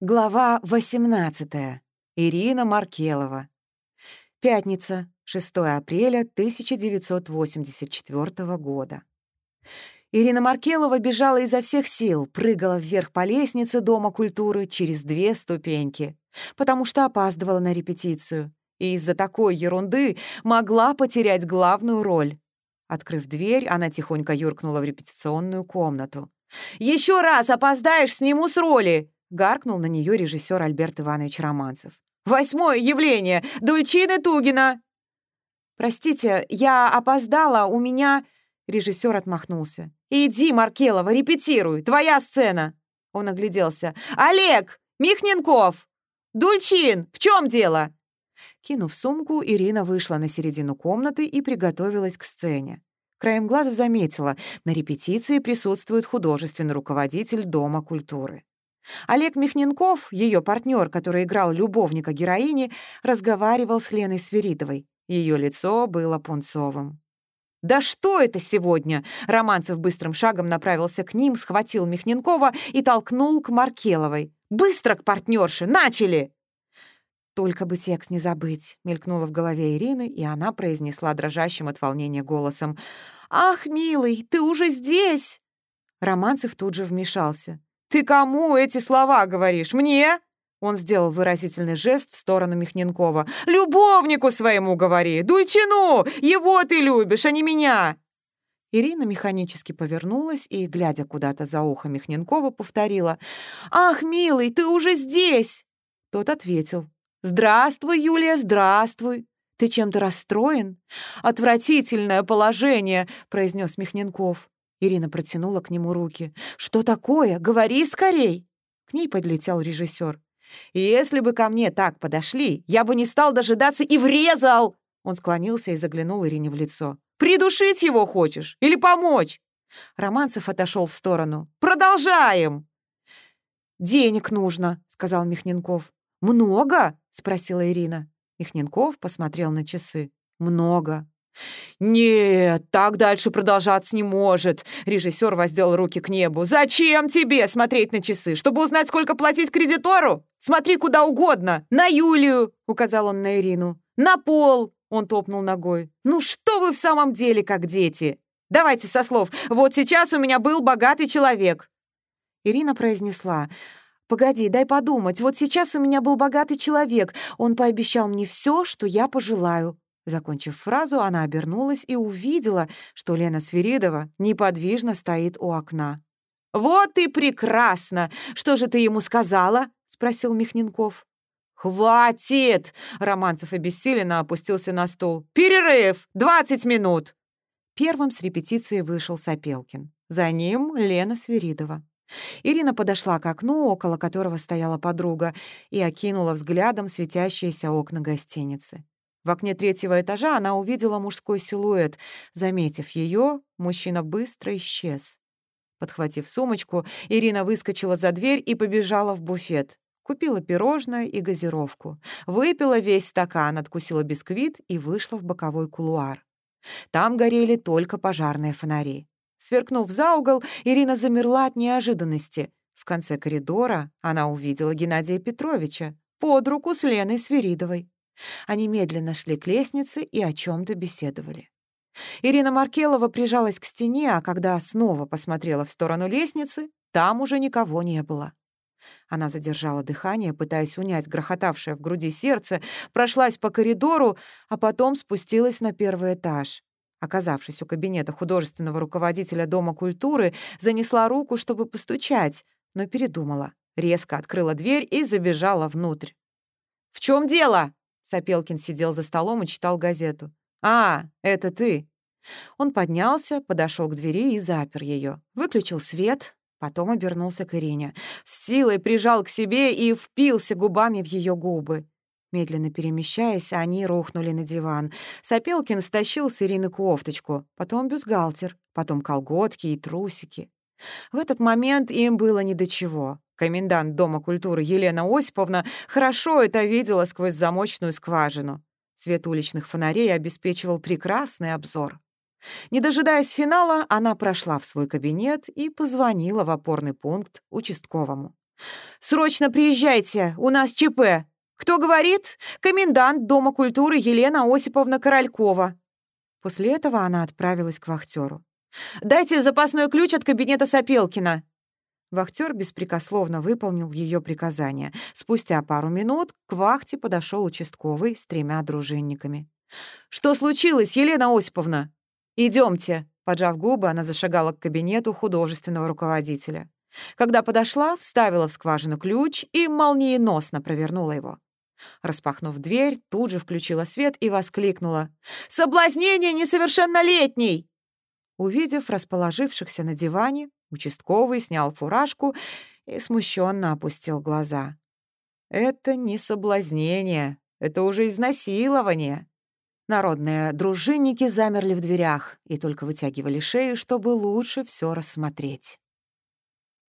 Глава 18. Ирина Маркелова. Пятница, 6 апреля 1984 года. Ирина Маркелова бежала изо всех сил, прыгала вверх по лестнице Дома культуры через две ступеньки, потому что опаздывала на репетицию и из-за такой ерунды могла потерять главную роль. Открыв дверь, она тихонько юркнула в репетиционную комнату. «Еще раз опоздаешь, сниму с роли!» — гаркнул на нее режиссер Альберт Иванович Романцев. «Восьмое явление! Дульчины Тугина!» «Простите, я опоздала, у меня...» Режиссер отмахнулся. «Иди, Маркелова, репетируй! Твоя сцена!» Он огляделся. «Олег! Михненков! Дульчин! В чем дело?» Кинув сумку, Ирина вышла на середину комнаты и приготовилась к сцене. Краем глаза заметила, на репетиции присутствует художественный руководитель Дома культуры. Олег Михненков, ее партнер, который играл любовника героини, разговаривал с Леной Свиридовой. Ее лицо было пунцовым. «Да что это сегодня?» Романцев быстрым шагом направился к ним, схватил Михненкова и толкнул к Маркеловой. «Быстро к партнерше! Начали!» «Только бы текст не забыть», — мелькнула в голове Ирины, и она произнесла дрожащим от волнения голосом. «Ах, милый, ты уже здесь!» Романцев тут же вмешался. «Ты кому эти слова говоришь? Мне?» Он сделал выразительный жест в сторону Михненкова. «Любовнику своему говори! Дульчину! Его ты любишь, а не меня!» Ирина механически повернулась и, глядя куда-то за ухо Михненкова, повторила. «Ах, милый, ты уже здесь!» Тот ответил. «Здравствуй, Юлия, здравствуй! Ты чем-то расстроен?» «Отвратительное положение!» — произнес Михненков. Ирина протянула к нему руки. «Что такое? Говори скорей!» К ней подлетел режиссер. «Если бы ко мне так подошли, я бы не стал дожидаться и врезал!» Он склонился и заглянул Ирине в лицо. «Придушить его хочешь? Или помочь?» Романцев отошел в сторону. «Продолжаем!» «Денег нужно», — сказал Михненков. «Много?» — спросила Ирина. Михненков посмотрел на часы. «Много. «Нет, так дальше продолжаться не может!» Режиссер воздел руки к небу. «Зачем тебе смотреть на часы? Чтобы узнать, сколько платить кредитору? Смотри куда угодно! На Юлию!» — указал он на Ирину. «На пол!» — он топнул ногой. «Ну что вы в самом деле, как дети? Давайте со слов. Вот сейчас у меня был богатый человек!» Ирина произнесла. «Погоди, дай подумать. Вот сейчас у меня был богатый человек. Он пообещал мне все, что я пожелаю. Закончив фразу, она обернулась и увидела, что Лена Свиридова неподвижно стоит у окна. «Вот и прекрасно! Что же ты ему сказала?» — спросил Михненков. «Хватит!» — Романцев обессиленно опустился на стул. «Перерыв! Двадцать минут!» Первым с репетиции вышел Сапелкин. За ним Лена Свиридова. Ирина подошла к окну, около которого стояла подруга, и окинула взглядом светящиеся окна гостиницы. В окне третьего этажа она увидела мужской силуэт. Заметив ее, мужчина быстро исчез. Подхватив сумочку, Ирина выскочила за дверь и побежала в буфет. Купила пирожное и газировку. Выпила весь стакан, откусила бисквит и вышла в боковой кулуар. Там горели только пожарные фонари. Сверкнув за угол, Ирина замерла от неожиданности. В конце коридора она увидела Геннадия Петровича под руку с Леной Свиридовой. Они медленно шли к лестнице и о чем то беседовали. Ирина Маркелова прижалась к стене, а когда снова посмотрела в сторону лестницы, там уже никого не было. Она задержала дыхание, пытаясь унять грохотавшее в груди сердце, прошлась по коридору, а потом спустилась на первый этаж. Оказавшись у кабинета художественного руководителя Дома культуры, занесла руку, чтобы постучать, но передумала. Резко открыла дверь и забежала внутрь. «В чем дело?» Сапелкин сидел за столом и читал газету. «А, это ты!» Он поднялся, подошел к двери и запер ее. Выключил свет, потом обернулся к Ирине. С силой прижал к себе и впился губами в ее губы. Медленно перемещаясь, они рухнули на диван. Сапелкин стащил с Ирины кофточку, потом бюстгальтер, потом колготки и трусики. В этот момент им было ни до чего. Комендант Дома культуры Елена Осиповна хорошо это видела сквозь замочную скважину. Свет уличных фонарей обеспечивал прекрасный обзор. Не дожидаясь финала, она прошла в свой кабинет и позвонила в опорный пункт участковому. «Срочно приезжайте, у нас ЧП. Кто говорит? Комендант Дома культуры Елена Осиповна Королькова». После этого она отправилась к вахтеру. «Дайте запасной ключ от кабинета Сапелкина». Вахтер беспрекословно выполнил ее приказание. Спустя пару минут к вахте подошел участковый с тремя дружинниками. «Что случилось, Елена Осиповна?» Идемте. Поджав губы, она зашагала к кабинету художественного руководителя. Когда подошла, вставила в скважину ключ и молниеносно провернула его. Распахнув дверь, тут же включила свет и воскликнула. «Соблазнение несовершеннолетней!» Увидев расположившихся на диване, участковый снял фуражку и смущенно опустил глаза. «Это не соблазнение, это уже изнасилование». Народные дружинники замерли в дверях и только вытягивали шею, чтобы лучше все рассмотреть.